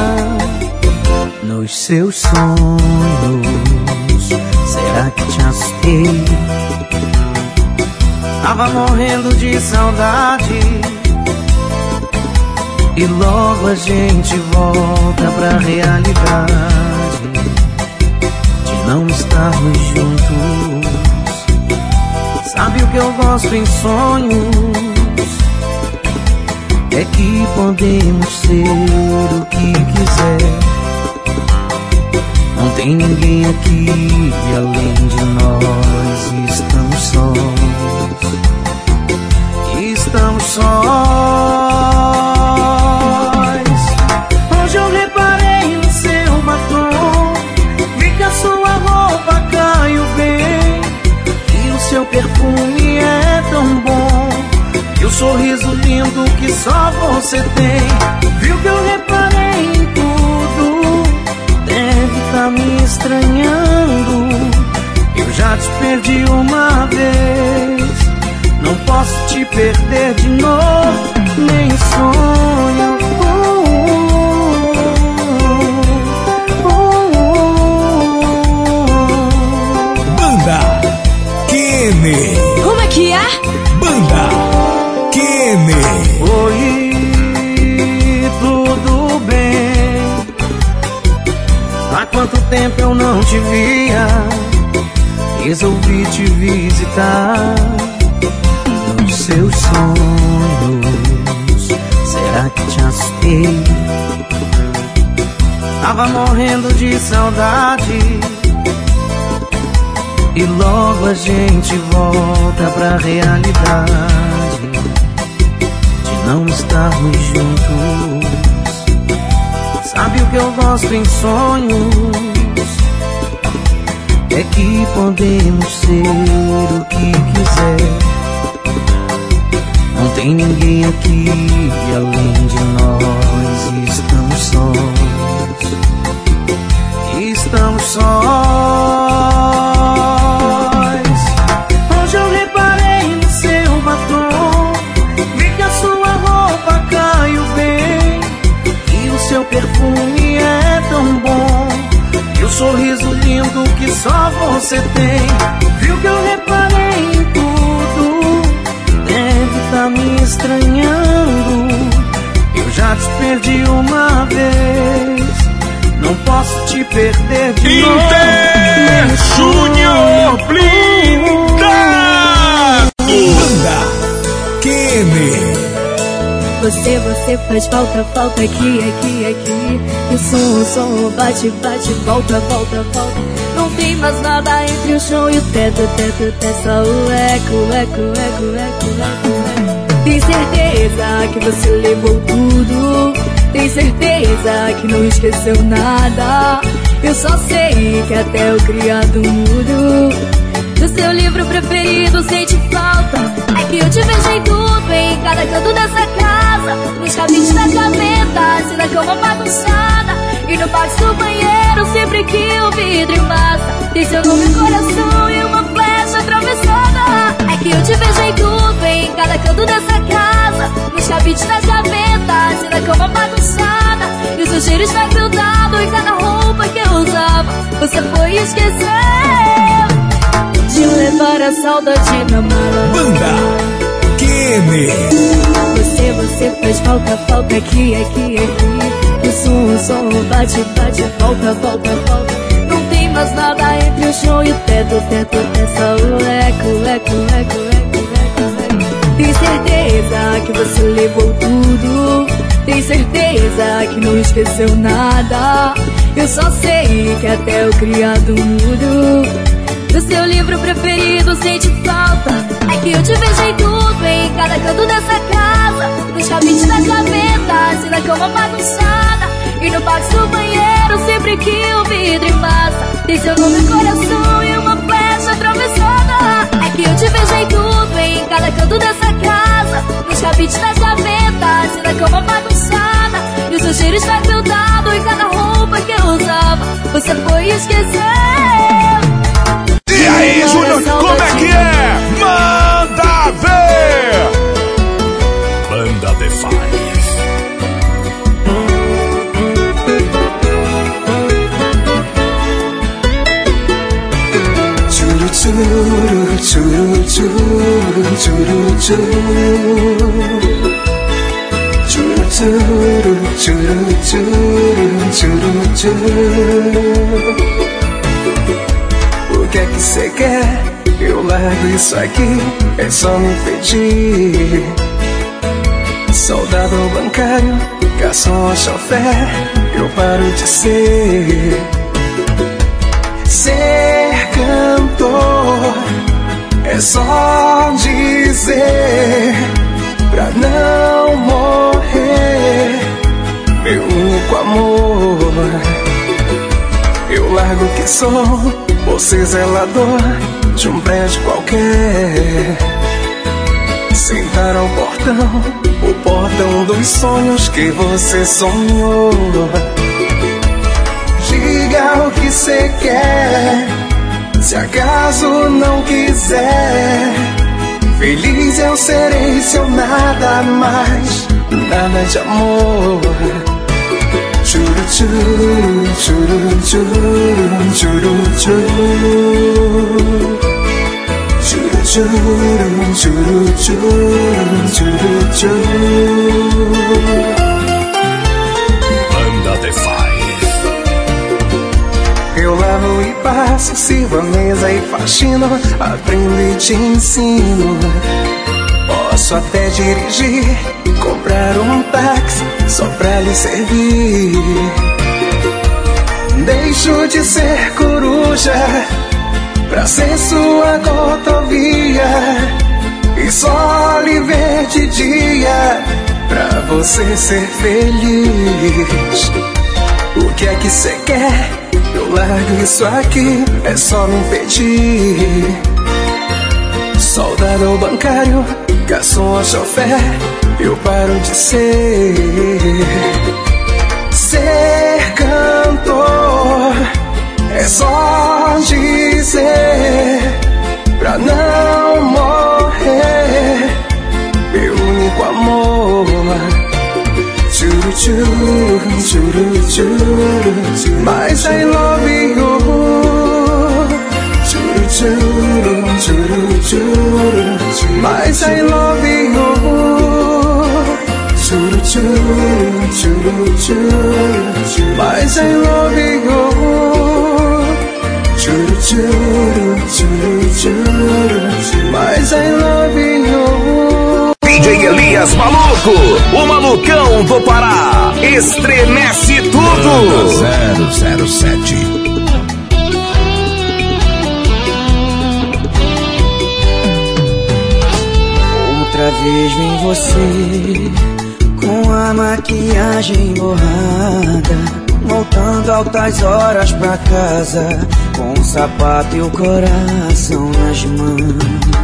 nos seus sonhos. Será que te assustei? Tava morrendo de saudade e logo a gente volta pra realidade De não estarmos juntos Sabe o que eu gosto em sonhos? É que podemos ser o que quiser. Não tem ninguém aqui e além de nós estamos sós. Estamos sós só você tem. Viu que eu reparei em tudo? Deve tá me estranhando. Eu já te perdi uma vez. Não posso te perder de novo Nem sonho. Como é que é? Banda quanto tempo eu não te via? Resolvi te visitar nos seus sonhos. Será que te assustei? Tava morrendo de saudade e logo a gente volta pra realidade De não estarmos juntos Sabe o que eu gosto em sonhos? É que podemos ser o que quiser. Não tem ninguém aqui além de nós. Estamos sós. Estamos sós sorriso lindo que só você tem. Viu que eu reparei em tudo? Deve tá me estranhando. Eu já te perdi uma vez. Não posso te perder de Inter novo Júnior Blindado. Banda Kene você, você faz falta, falta aqui, aqui, aqui. O som, o som bate, bate, volta, volta, volta. Não tem mais nada entre o chão e o teto, teto, teto. Só o eco, eco, eco, eco, eco. Tem certeza que você levou tudo. Tem certeza que não esqueceu nada. Eu só sei que até o criado mudo do seu livro preferido sente falta É que eu te vejo em tudo, em cada canto dessa casa Nos cabides das gavetas e na cama bagunçada E no box do banheiro sempre que o vidro embaça Tem seu nome, coração e uma flecha atravessada. É que eu te vejo em tudo, em cada canto dessa casa. Nos cabides das gavetas e na cama bagunçada E o seu cheiro está grudado em cada roupa que eu usava Você foi esquecer. Levar a saudade na mala. Banda Kene. Você, você faz falta, falta aqui, aqui, aqui. O som, o som bate, bate, falta, falta, falta. Não tem mais nada entre o chão e o teto, teto, é só o eco, eco, eco, eco, eco, eco. Tem certeza que você levou tudo. Tem certeza que não esqueceu nada. Eu só sei que até o criado mudo do seu livro preferido sente falta que eu te vejo em tudo, em cada canto dessa casa Nos cabides das gavetas e na cama bagunçada. E no pátio do banheiro sempre que o vidro embaça Tem seu nome no coração e uma flecha atravessada. É que eu te vejo em tudo, em cada canto dessa casa Nos cabides das gavetas e na cama bagunçada. E o seu cheiro está grudado em cada roupa que eu usava Você foi esquecer. E aí, Júnior, o que é que cê quer? Eu largo isso aqui, é só me pedir. Soldado bancário, garçom, chofé, eu paro de ser. Ser cantor é só dizer pra não morrer, meu único amor. Eu largo que sou você zelador de um prédio qualquer Sentar ao portão. O portão dos sonhos que você sonhou. Diga o que você quer Se acaso não quiser. Feliz eu serei seu nada mais Nada de amor. Churu churu churu churu churu churu Churu churu churu churu churu churu Banda The Five. Eu lavo e passo, sirvo a mesa e faxino Aprendo e te ensino Posso até dirigir, comprar um táxi só pra lhe servir. Deixo de ser coruja pra ser sua cotovia e só lhe ver de dia pra você ser feliz. O que é que cê quer? Eu largo isso aqui, é só me pedir. Soldado ou bancário, garçom ou chofer, eu paro de ser. Ser cantor é só dizer pra não morrer. Meu único amor. Churu churu, churu churu, mas I love you. Churu churu, churu churu, mas I love you. Churu churu, churu churu, mas I love you. Churu churu, churu churu, mas I love you. DJ Elias Maluco, o malucão do Pará, estremece tudo. 007. Outra vez vem você com a maquiagem borrada, voltando altas horas pra casa, com o sapato e o coração nas mãos.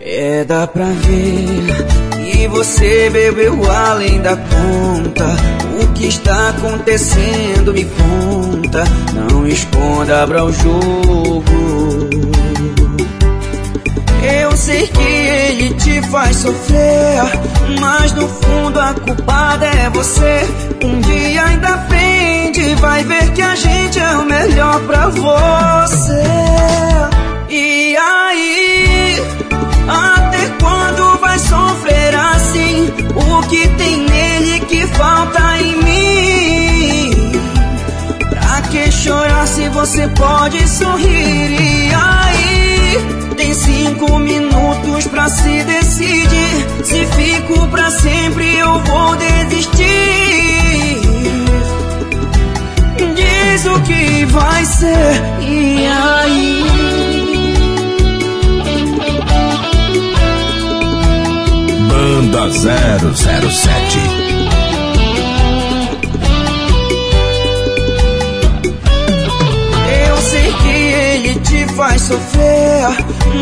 É, dá pra ver que você bebeu além da conta. O que está acontecendo, me conta. Não esconda, abra o jogo. Eu sei que ele te faz sofrer, mas no fundo a culpada é você. Um dia ainda aprende, vai ver que a gente é o melhor pra você. E a Até quando vai sofrer assim? O que tem nele que falta em mim? Pra que chorar se você pode sorrir? E aí? Tem cinco minutos pra se decidir. Se fico pra sempre, eu vou desistir. Diz o que vai ser, e aí? Banda 007 Eu sei que ele te faz sofrer,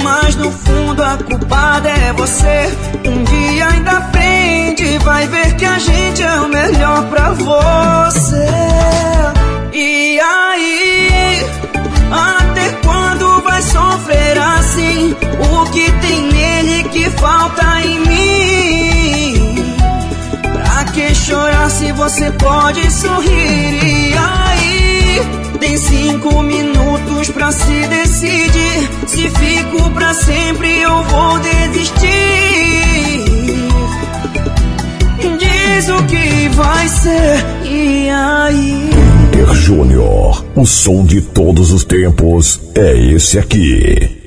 mas no fundo a culpada é você. Um dia ainda aprende, vai ver que a gente é o melhor pra você. E aí, até quando vai sofrer assim? O que tem nele que falta em mim? Pra que chorar se você pode sorrir? E aí, tem cinco minutos pra se decidir. Se fico pra sempre, eu vou desistir. Diz o que vai ser, e aí? Júnior, o som de todos os tempos é esse aqui.